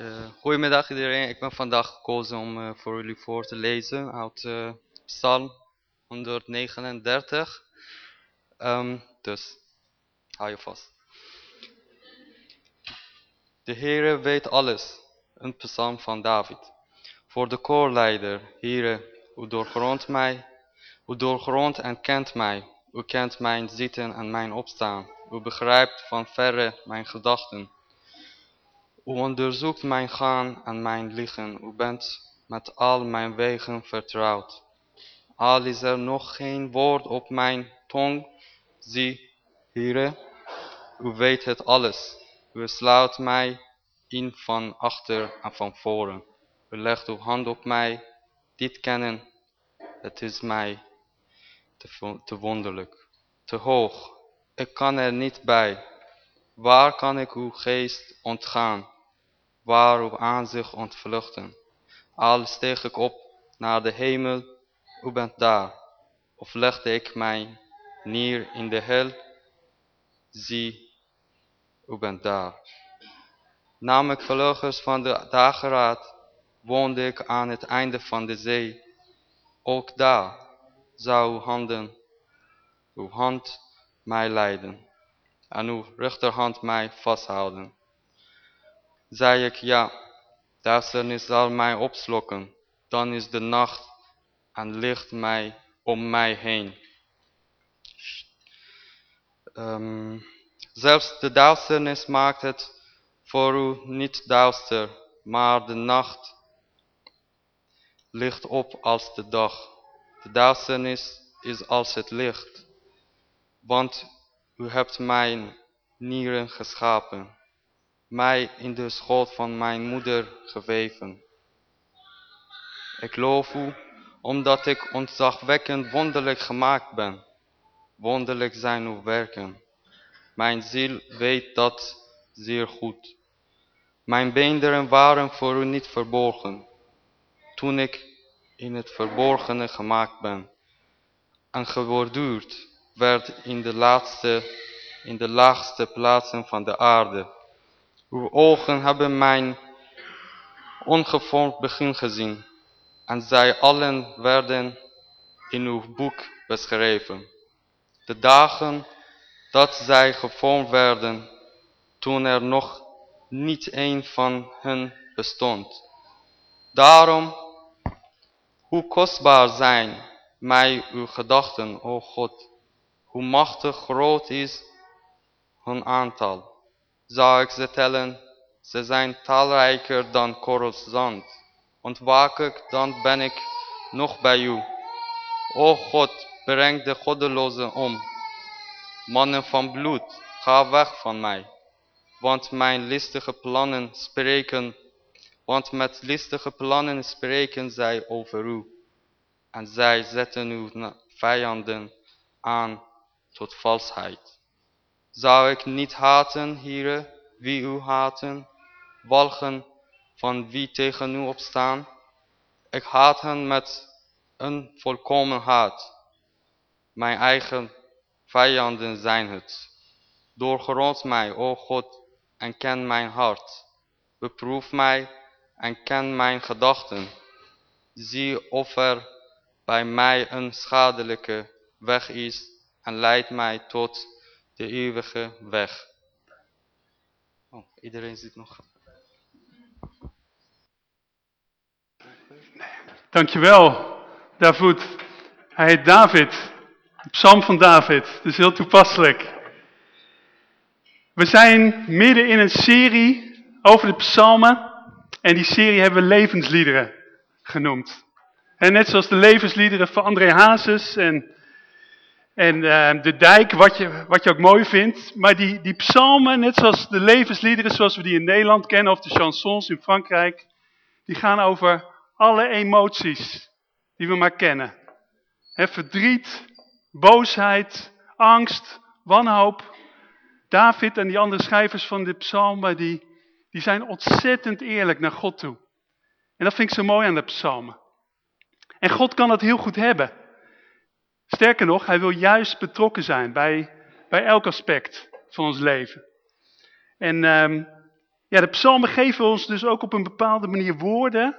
Uh, goedemiddag iedereen. Ik ben vandaag gekozen om uh, voor jullie voor te lezen uit uh, Psalm 139. Um, dus, hou je vast. De Heere weet alles. Een psalm van David. Voor de koorleider, Heere, u doorgrondt mij, u doorgrondt en kent mij. U kent mijn zitten en mijn opstaan. U begrijpt van verre mijn gedachten. U onderzoekt mijn gaan en mijn liggen. U bent met al mijn wegen vertrouwd. Al is er nog geen woord op mijn tong. Zie, Heere, u weet het alles. U sluit mij in van achter en van voren. U legt uw hand op mij. Dit kennen, het is mij te, te wonderlijk. Te hoog, ik kan er niet bij. Waar kan ik uw geest ontgaan? Waar uw aanzicht ontvluchten. Al steeg ik op naar de hemel, u bent daar. Of legde ik mij neer in de hel, zie, u bent daar. Nam ik vleugels van de dageraad, woonde ik aan het einde van de zee. Ook daar zou uw handen, uw hand mij leiden en uw rechterhand mij vasthouden zei ik ja, duisternis zal mij opslokken, dan is de nacht en licht mij om mij heen. Um, zelfs de duisternis maakt het voor u niet duister, maar de nacht ligt op als de dag. De duisternis is als het licht, want u hebt mijn nieren geschapen mij in de schoot van mijn moeder geweven. Ik loof u, omdat ik ontzagwekkend wonderlijk gemaakt ben. Wonderlijk zijn uw werken. Mijn ziel weet dat zeer goed. Mijn beenderen waren voor u niet verborgen, toen ik in het verborgene gemaakt ben. En geborduurd werd in de laatste, in de laagste plaatsen van de aarde. Uw ogen hebben mijn ongevormd begin gezien, en zij allen werden in uw boek beschreven. De dagen dat zij gevormd werden, toen er nog niet een van hen bestond. Daarom, hoe kostbaar zijn mij uw gedachten, o God, hoe machtig groot is hun aantal zou ik ze tellen, ze zijn talrijker dan korrels zand. Ontwaak ik, dan ben ik nog bij u. O God, breng de goddelozen om. Mannen van bloed, ga weg van mij. Want mijn listige plannen spreken, want met listige plannen spreken zij over u. En zij zetten uw vijanden aan tot valsheid. Zou ik niet haten, Heere, wie u haten, walgen van wie tegen u opstaan? Ik haat hen met een volkomen haat. Mijn eigen vijanden zijn het. Doorgrond mij, o God, en ken mijn hart. Beproef mij en ken mijn gedachten. Zie of er bij mij een schadelijke weg is en leid mij tot de eeuwige weg. Oh, iedereen zit nog. Dankjewel, David. Hij heet David. Psalm van David. Dus heel toepasselijk. We zijn midden in een serie over de psalmen. En die serie hebben we levensliederen genoemd. En net zoals de levensliederen van André Hazes en en uh, de dijk, wat je, wat je ook mooi vindt. Maar die, die psalmen, net zoals de levensliederen zoals we die in Nederland kennen, of de chansons in Frankrijk, die gaan over alle emoties die we maar kennen. Verdriet, boosheid, angst, wanhoop. David en die andere schrijvers van de psalmen, die, die zijn ontzettend eerlijk naar God toe. En dat vind ik zo mooi aan de psalmen. En God kan dat heel goed hebben. Sterker nog, hij wil juist betrokken zijn bij, bij elk aspect van ons leven. En um, Ja, de psalmen geven ons dus ook op een bepaalde manier woorden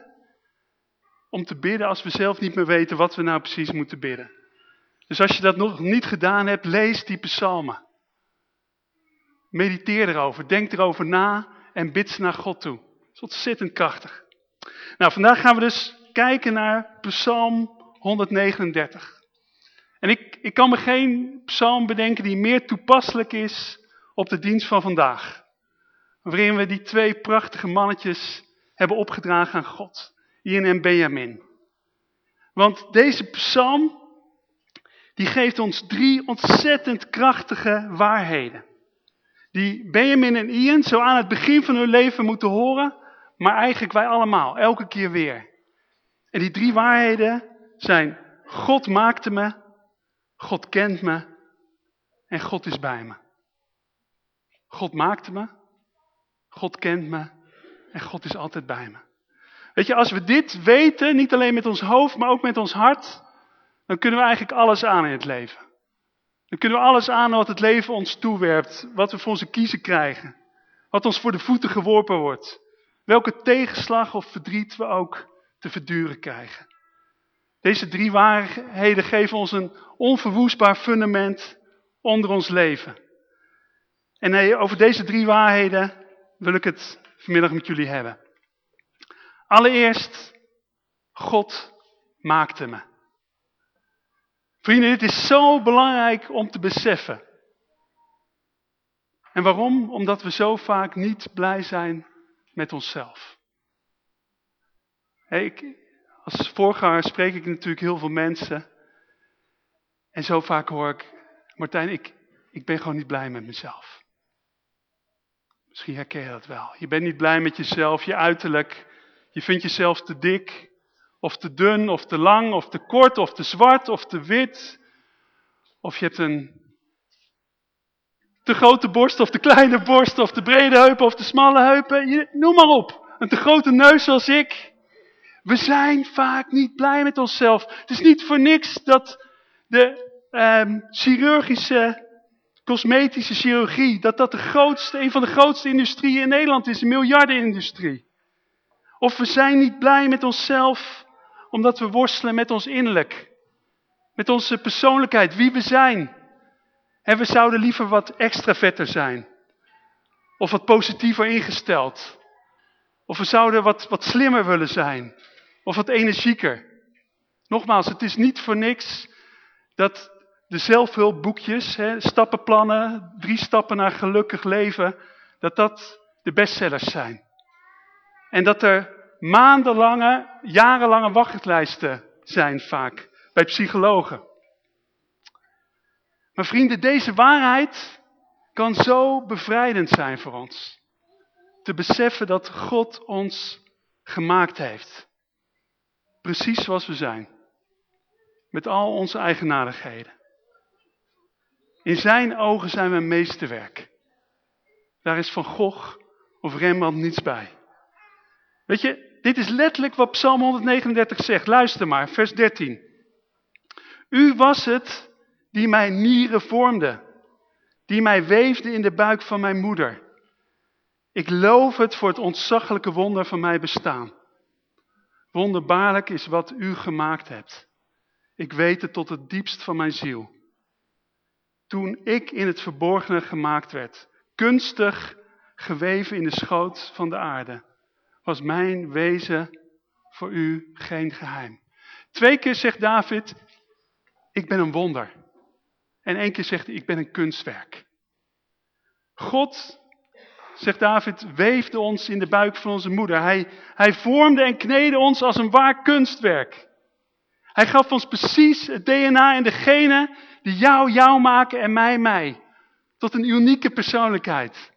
om te bidden als we zelf niet meer weten wat we nou precies moeten bidden. Dus als je dat nog niet gedaan hebt, lees die psalmen. Mediteer erover, denk erover na en bid ze naar God toe. Dat is ontzettend krachtig. Nou, vandaag gaan we dus kijken naar psalm 139. Ik kan me geen psalm bedenken die meer toepasselijk is op de dienst van vandaag. Waarin we die twee prachtige mannetjes hebben opgedragen aan God. Ian en Benjamin. Want deze psalm, die geeft ons drie ontzettend krachtige waarheden. Die Benjamin en Ian zo aan het begin van hun leven moeten horen, maar eigenlijk wij allemaal, elke keer weer. En die drie waarheden zijn, God maakte me, God kent me en God is bij me. God maakte me, God kent me en God is altijd bij me. Weet je, als we dit weten, niet alleen met ons hoofd, maar ook met ons hart, dan kunnen we eigenlijk alles aan in het leven. Dan kunnen we alles aan wat het leven ons toewerpt, wat we voor onze kiezen krijgen, wat ons voor de voeten geworpen wordt. Welke tegenslag of verdriet we ook te verduren krijgen. Deze drie waarheden geven ons een onverwoestbaar fundament onder ons leven. En over deze drie waarheden wil ik het vanmiddag met jullie hebben. Allereerst, God maakte me. Vrienden, dit is zo belangrijk om te beseffen. En waarom? Omdat we zo vaak niet blij zijn met onszelf. Hey, ik, als voorganger spreek ik natuurlijk heel veel mensen. En zo vaak hoor ik, Martijn, ik, ik ben gewoon niet blij met mezelf. Misschien herken je dat wel. Je bent niet blij met jezelf, je uiterlijk. Je vindt jezelf te dik, of te dun, of te lang, of te kort, of te zwart, of te wit. Of je hebt een te grote borst, of te kleine borst, of te brede heupen, of te smalle heupen. Je, noem maar op. Een te grote neus zoals ik. We zijn vaak niet blij met onszelf. Het is niet voor niks dat de um, chirurgische, cosmetische chirurgie, dat dat de grootste, een van de grootste industrieën in Nederland is, een miljardenindustrie. Of we zijn niet blij met onszelf, omdat we worstelen met ons innerlijk. Met onze persoonlijkheid, wie we zijn. En we zouden liever wat extravetter zijn. Of wat positiever ingesteld. Of we zouden wat, wat slimmer willen zijn. Of wat energieker. Nogmaals, het is niet voor niks dat de zelfhulpboekjes, hè, stappenplannen, drie stappen naar gelukkig leven, dat dat de bestsellers zijn. En dat er maandenlange, jarenlange wachtlijsten zijn vaak bij psychologen. Maar vrienden, deze waarheid kan zo bevrijdend zijn voor ons. Te beseffen dat God ons gemaakt heeft. Precies zoals we zijn. Met al onze eigenaardigheden. In zijn ogen zijn we een meesterwerk. Daar is van Gogh of Rembrandt niets bij. Weet je, dit is letterlijk wat Psalm 139 zegt. Luister maar, vers 13. U was het die mijn nieren vormde, die mij weefde in de buik van mijn moeder. Ik loof het voor het ontzaglijke wonder van mijn bestaan. Wonderbaarlijk is wat u gemaakt hebt. Ik weet het tot het diepst van mijn ziel. Toen ik in het verborgene gemaakt werd, kunstig geweven in de schoot van de aarde, was mijn wezen voor u geen geheim. Twee keer zegt David, ik ben een wonder. En één keer zegt hij, ik ben een kunstwerk. God, zegt David, weefde ons in de buik van onze moeder. Hij, hij vormde en kneedde ons als een waar kunstwerk. Hij gaf ons precies het DNA en de genen die jou jou maken en mij mij. Tot een unieke persoonlijkheid.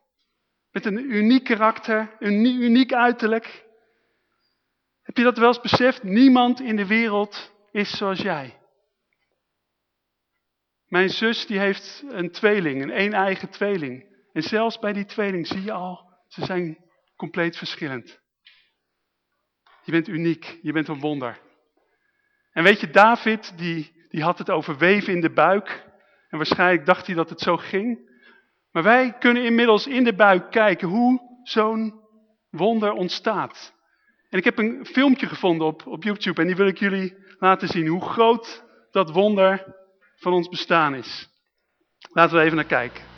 Met een uniek karakter, een uniek uiterlijk. Heb je dat wel eens beseft? Niemand in de wereld is zoals jij. Mijn zus die heeft een tweeling, een een-eigen tweeling. En zelfs bij die tweeling zie je al, ze zijn compleet verschillend. Je bent uniek, je bent een wonder. En weet je, David die, die had het over weven in de buik. En waarschijnlijk dacht hij dat het zo ging. Maar wij kunnen inmiddels in de buik kijken hoe zo'n wonder ontstaat. En ik heb een filmpje gevonden op, op YouTube en die wil ik jullie laten zien. Hoe groot dat wonder van ons bestaan is. Laten we even naar kijken.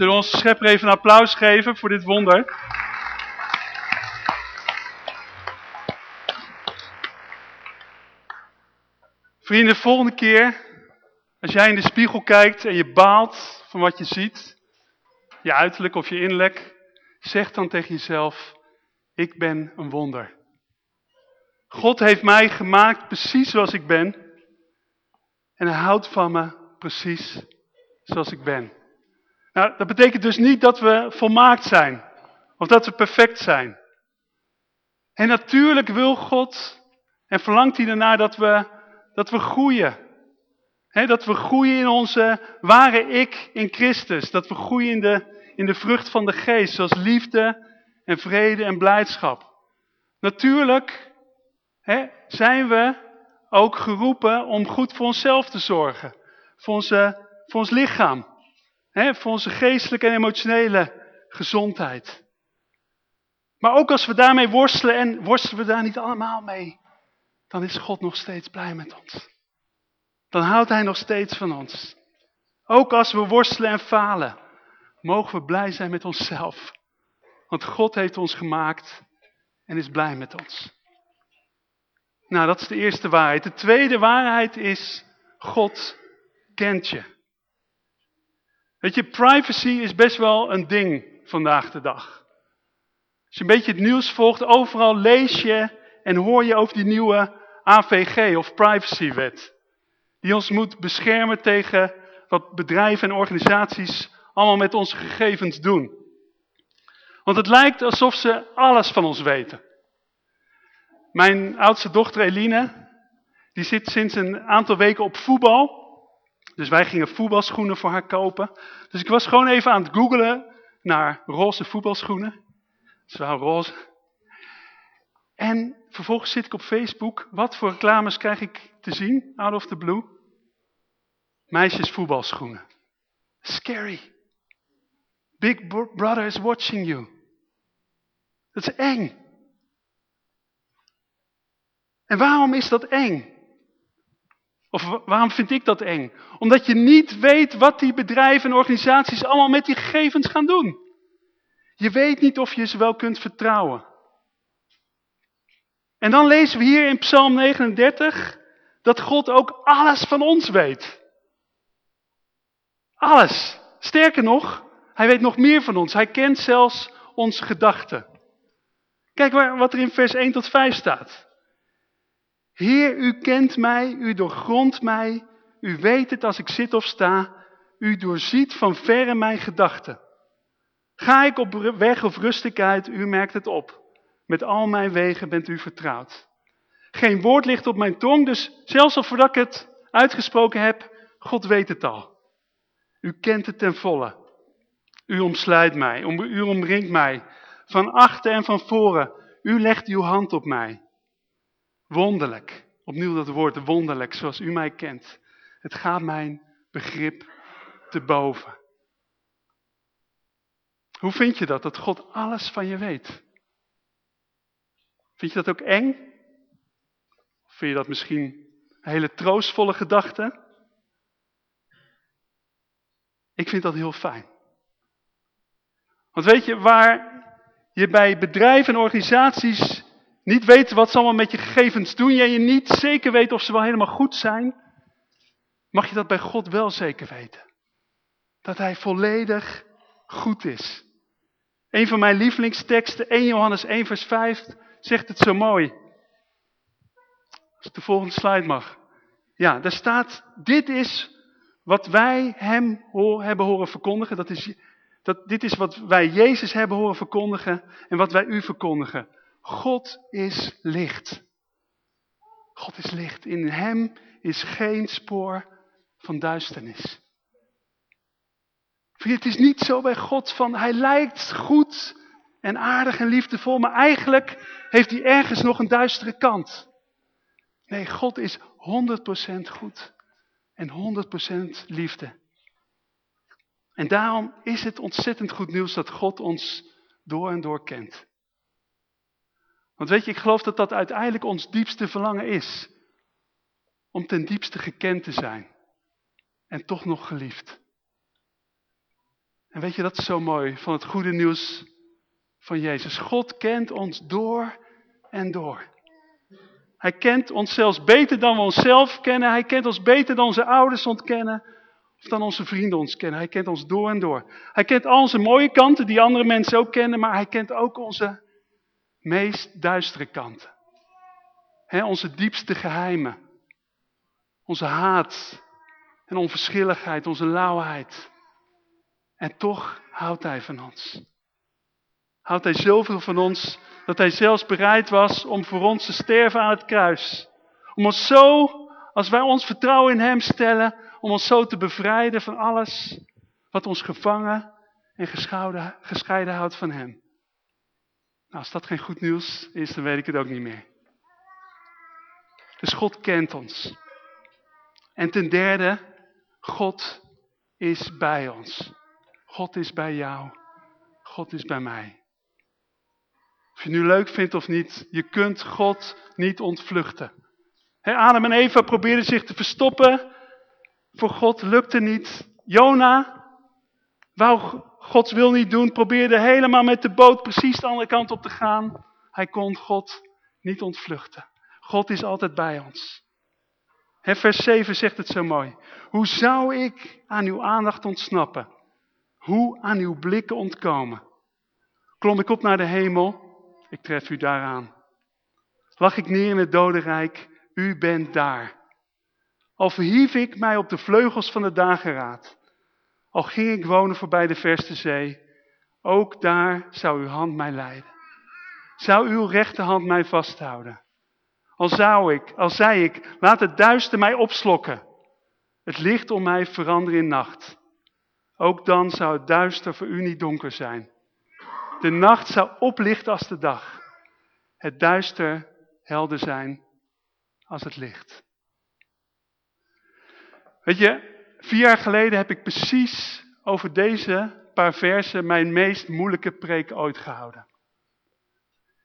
Zullen we onze schepper even een applaus geven voor dit wonder? Vrienden, de volgende keer, als jij in de spiegel kijkt en je baalt van wat je ziet, je uiterlijk of je innerlijk, zeg dan tegen jezelf, ik ben een wonder. God heeft mij gemaakt precies zoals ik ben en hij houdt van me precies zoals ik ben. Nou, dat betekent dus niet dat we volmaakt zijn. Of dat we perfect zijn. En natuurlijk wil God en verlangt hij ernaar dat we, dat we groeien. dat we groeien in onze ware ik in Christus. Dat we groeien in de, in de vrucht van de geest. Zoals liefde en vrede en blijdschap. Natuurlijk zijn we ook geroepen om goed voor onszelf te zorgen. Voor onze voor ons lichaam. Voor onze geestelijke en emotionele gezondheid. Maar ook als we daarmee worstelen en worstelen we daar niet allemaal mee. Dan is God nog steeds blij met ons. Dan houdt hij nog steeds van ons. Ook als we worstelen en falen. Mogen we blij zijn met onszelf. Want God heeft ons gemaakt en is blij met ons. Nou, dat is de eerste waarheid. De tweede waarheid is, God kent je. Weet je, privacy is best wel een ding vandaag de dag. Als je een beetje het nieuws volgt, overal lees je en hoor je over die nieuwe AVG of privacywet. Die ons moet beschermen tegen wat bedrijven en organisaties allemaal met onze gegevens doen. Want het lijkt alsof ze alles van ons weten. Mijn oudste dochter Eline, die zit sinds een aantal weken op voetbal. Dus wij gingen voetbalschoenen voor haar kopen. Dus ik was gewoon even aan het googelen naar roze voetbalschoenen. Zo roze. En vervolgens zit ik op Facebook. Wat voor reclames krijg ik te zien, out of the blue? Meisjes voetbalschoenen. Scary. Big brother is watching you. Dat is eng. En waarom is dat eng? Of waarom vind ik dat eng? Omdat je niet weet wat die bedrijven en organisaties allemaal met die gegevens gaan doen. Je weet niet of je ze wel kunt vertrouwen. En dan lezen we hier in Psalm 39 dat God ook alles van ons weet. Alles. Sterker nog, hij weet nog meer van ons. Hij kent zelfs onze gedachten. Kijk wat er in vers 1 tot 5 staat. Heer, u kent mij, u doorgrondt mij, u weet het als ik zit of sta, u doorziet van verre mijn gedachten. Ga ik op weg of rust uit, u merkt het op. Met al mijn wegen bent u vertrouwd. Geen woord ligt op mijn tong, dus zelfs al voordat ik het uitgesproken heb, God weet het al. U kent het ten volle. U omsluit mij, u omringt mij, van achter en van voren. U legt uw hand op mij. Wonderlijk. Opnieuw dat woord wonderlijk, zoals u mij kent. Het gaat mijn begrip te boven. Hoe vind je dat, dat God alles van je weet? Vind je dat ook eng? Vind je dat misschien een hele troostvolle gedachte? Ik vind dat heel fijn. Want weet je, waar je bij bedrijven en organisaties niet weet wat ze allemaal met je gegevens doen, jij je niet zeker weet of ze wel helemaal goed zijn, mag je dat bij God wel zeker weten. Dat hij volledig goed is. Een van mijn lievelingsteksten, 1 Johannes 1 vers 5, zegt het zo mooi. Als ik de volgende slide mag. Ja, daar staat, dit is wat wij hem hebben horen verkondigen. Dat is, dat, dit is wat wij Jezus hebben horen verkondigen en wat wij u verkondigen. God is licht. God is licht. In hem is geen spoor van duisternis. Het is niet zo bij God van hij lijkt goed en aardig en liefdevol, maar eigenlijk heeft hij ergens nog een duistere kant. Nee, God is 100% goed en 100% liefde. En daarom is het ontzettend goed nieuws dat God ons door en door kent. Want weet je, ik geloof dat dat uiteindelijk ons diepste verlangen is. Om ten diepste gekend te zijn. En toch nog geliefd. En weet je, dat is zo mooi van het goede nieuws van Jezus. God kent ons door en door. Hij kent ons zelfs beter dan we onszelf kennen. Hij kent ons beter dan onze ouders ontkennen. Of dan onze vrienden ons kennen. Hij kent ons door en door. Hij kent al onze mooie kanten die andere mensen ook kennen. Maar hij kent ook onze meest duistere kanten. onze diepste geheimen. Onze haat en onverschilligheid, onze lauwheid. En toch houdt hij van ons. Houdt hij zoveel van ons dat hij zelfs bereid was om voor ons te sterven aan het kruis. Om ons zo, als wij ons vertrouwen in hem stellen, om ons zo te bevrijden van alles wat ons gevangen en gescheiden houdt van hem. Nou, als dat geen goed nieuws is, dan weet ik het ook niet meer. Dus God kent ons. En ten derde, God is bij ons. God is bij jou. God is bij mij. Of je nu leuk vindt of niet, je kunt God niet ontvluchten. Adam en Eva probeerden zich te verstoppen. Voor God lukte niet. Jona wou Gods wil niet doen, probeerde helemaal met de boot precies de andere kant op te gaan. Hij kon God niet ontvluchten. God is altijd bij ons. Vers 7 zegt het zo mooi. Hoe zou ik aan uw aandacht ontsnappen? Hoe aan uw blikken ontkomen? Klom ik op naar de hemel, ik tref u daaraan. Lag ik neer in het dodenrijk, u bent daar. Al verhief ik mij op de vleugels van de dageraad. Al ging ik wonen voorbij de verste zee. Ook daar zou uw hand mij leiden. Zou uw rechterhand mij vasthouden. Al zou ik, al zei ik, laat het duister mij opslokken. Het licht om mij veranderen in nacht. Ook dan zou het duister voor u niet donker zijn. De nacht zou oplichten als de dag. Het duister helder zijn als het licht. Weet je, vier jaar geleden heb ik precies over deze paar versen mijn meest moeilijke preek ooit gehouden.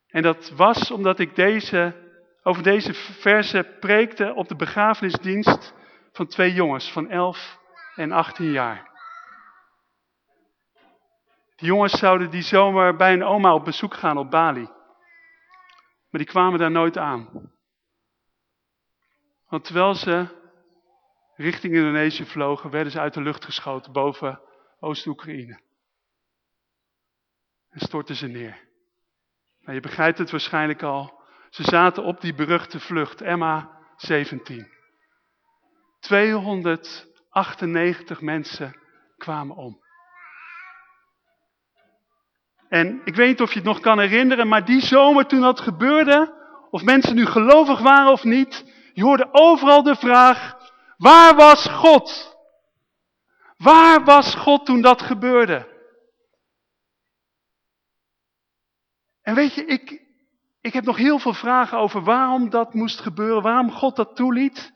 En dat was omdat ik deze, over deze versen preekte op de begrafenisdienst van twee jongens van 11 en 18 jaar. Die jongens zouden die zomer bij een oma op bezoek gaan op Bali. Maar die kwamen daar nooit aan. Want terwijl ze richting Indonesië vlogen, werden ze uit de lucht geschoten boven Oost-Oekraïne. En stortten ze neer. Nou, je begrijpt het waarschijnlijk al. Ze zaten op die beruchte vlucht, Emma 17. 298 mensen kwamen om. En ik weet niet of je het nog kan herinneren, maar die zomer toen dat gebeurde, of mensen nu gelovig waren of niet, je hoorde overal de vraag, waar was God? Waar was God toen dat gebeurde? En weet je, ik, ik heb nog heel veel vragen over waarom dat moest gebeuren, waarom God dat toeliet.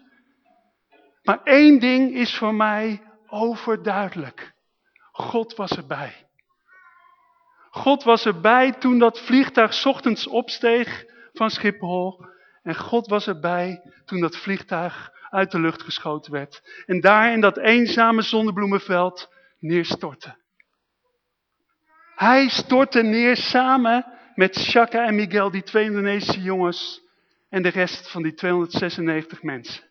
Maar één ding is voor mij overduidelijk. God was erbij. God was erbij toen dat vliegtuig ochtends opsteeg van Schiphol. En God was erbij toen dat vliegtuig uit de lucht geschoten werd. En daar in dat eenzame zonnebloemenveld neerstortte. Hij stortte neer samen met Shaka en Miguel, die twee Indonesische jongens. En de rest van die 296 mensen.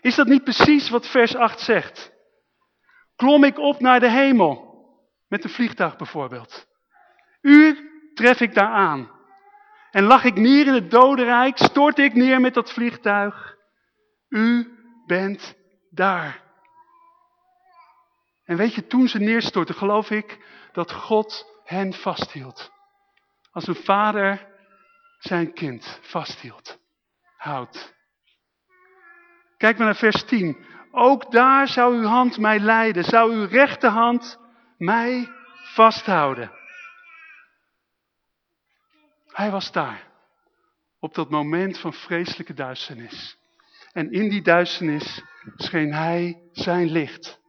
Is dat niet precies wat vers 8 zegt? Klom ik op naar de hemel. Met een vliegtuig bijvoorbeeld. U tref ik daar aan. En lag ik neer in het dodenrijk, stort ik neer met dat vliegtuig. U bent daar. En weet je, toen ze neerstortten, geloof ik dat God hen vasthield. Als een vader zijn kind vasthield. Houdt. Kijk maar naar vers 10. Ook daar zou uw hand mij leiden, zou uw rechterhand mij vasthouden. Hij was daar. Op dat moment van vreselijke duisternis. En in die duisternis scheen hij zijn licht.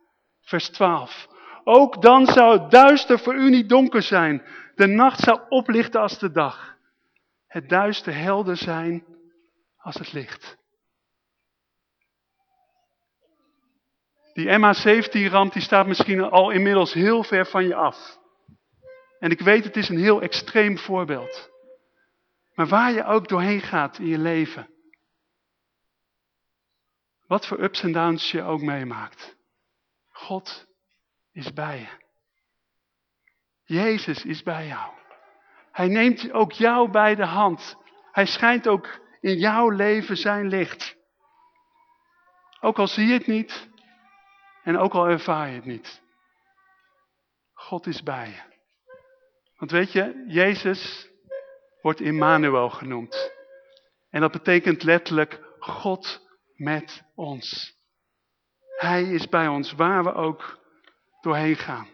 Vers 12. Ook dan zou het duister voor u niet donker zijn. De nacht zou oplichten als de dag. Het duister helder zijn als het licht. Die MH17-ramp die staat misschien al inmiddels heel ver van je af. En ik weet het is een heel extreem voorbeeld. Maar waar je ook doorheen gaat in je leven. Wat voor ups en downs je ook meemaakt. God is bij je. Jezus is bij jou. Hij neemt ook jou bij de hand. Hij schijnt ook in jouw leven zijn licht. Ook al zie je het niet, en ook al ervaar je het niet. God is bij je. Want weet je, Jezus wordt Immanuel genoemd. En dat betekent letterlijk God met ons. Hij is bij ons waar we ook doorheen gaan.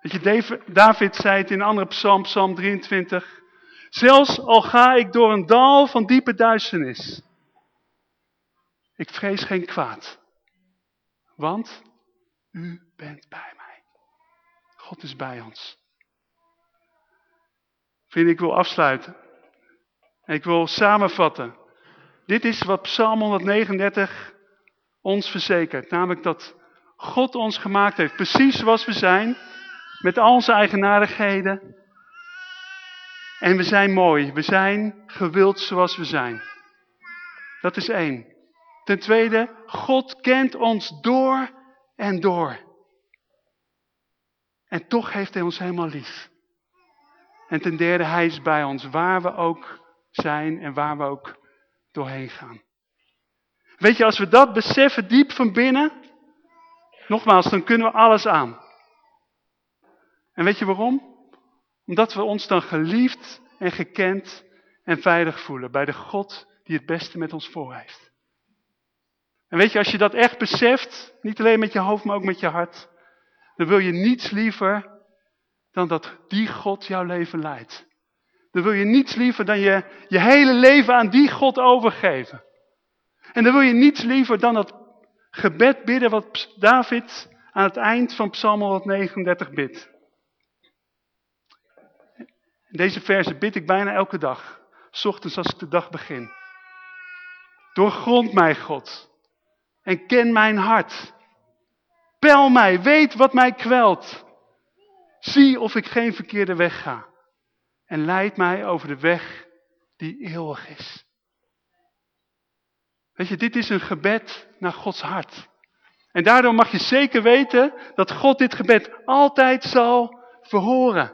Weet je, David zei het in een andere psalm, psalm 23. Zelfs al ga ik door een dal van diepe duisternis. Ik vrees geen kwaad. Want u bent bij mij. God is bij ons. Vriend, ik wil afsluiten. Ik wil samenvatten. Dit is wat Psalm 139 ons verzekert. Namelijk dat God ons gemaakt heeft. Precies zoals we zijn. Met al onze eigenaardigheden. En we zijn mooi. We zijn gewild zoals we zijn. Dat is één. Ten tweede, God kent ons door en door. En toch heeft hij ons helemaal lief. En ten derde, hij is bij ons waar we ook zijn en waar we ook doorheen gaan. Weet je, als we dat beseffen diep van binnen, nogmaals, dan kunnen we alles aan. En weet je waarom? Omdat we ons dan geliefd en gekend en veilig voelen bij de God die het beste met ons voor heeft. En weet je, als je dat echt beseft, niet alleen met je hoofd, maar ook met je hart, dan wil je niets liever dan dat die God jouw leven leidt. Dan wil je niets liever dan je, je hele leven aan die God overgeven. En dan wil je niets liever dan dat gebed bidden wat David aan het eind van Psalm 139 bidt. Deze verse bid ik bijna elke dag. S ochtends als ik de dag begin. Doorgrond mij, God. En ken mijn hart. Pel mij, weet wat mij kwelt. Zie of ik geen verkeerde weg ga. En leid mij over de weg die eeuwig is. Weet je, dit is een gebed naar Gods hart. En daardoor mag je zeker weten dat God dit gebed altijd zal verhoren.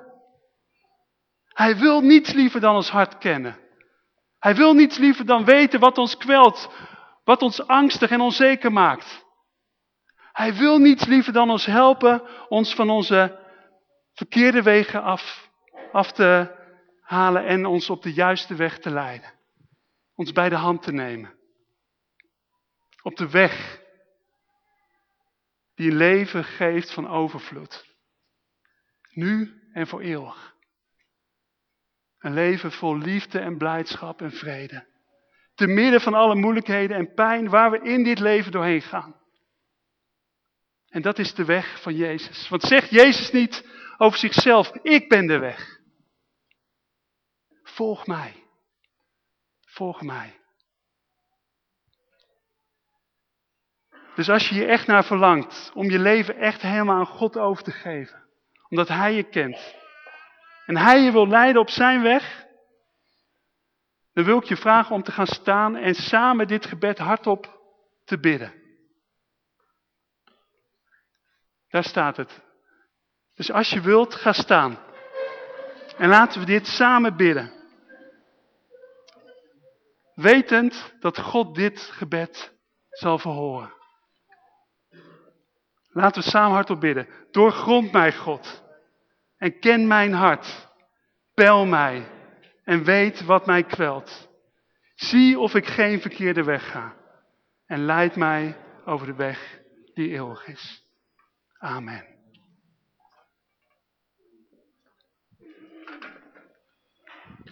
Hij wil niets liever dan ons hart kennen. Hij wil niets liever dan weten wat ons kwelt, wat ons angstig en onzeker maakt. Hij wil niets liever dan ons helpen, ons van onze verkeerde wegen af, af te halen en ons op de juiste weg te leiden. Ons bij de hand te nemen. Op de weg die leven geeft van overvloed. Nu en voor eeuwig. Een leven vol liefde en blijdschap en vrede. Te midden van alle moeilijkheden en pijn waar we in dit leven doorheen gaan. En dat is de weg van Jezus. Want zegt Jezus niet over zichzelf, ik ben de weg. Volg mij. Volg mij. Dus als je je echt naar verlangt om je leven echt helemaal aan God over te geven. Omdat Hij je kent. En Hij je wil leiden op zijn weg. Dan wil ik je vragen om te gaan staan en samen dit gebed hardop te bidden. Daar staat het. Dus als je wilt, ga staan. En laten we dit samen bidden. Wetend dat God dit gebed zal verhoren. Laten we samen hardop bidden. Doorgrond mij, God. En ken mijn hart. Pel mij. En weet wat mij kwelt. Zie of ik geen verkeerde weg ga. En leid mij over de weg die eeuwig is. Amen.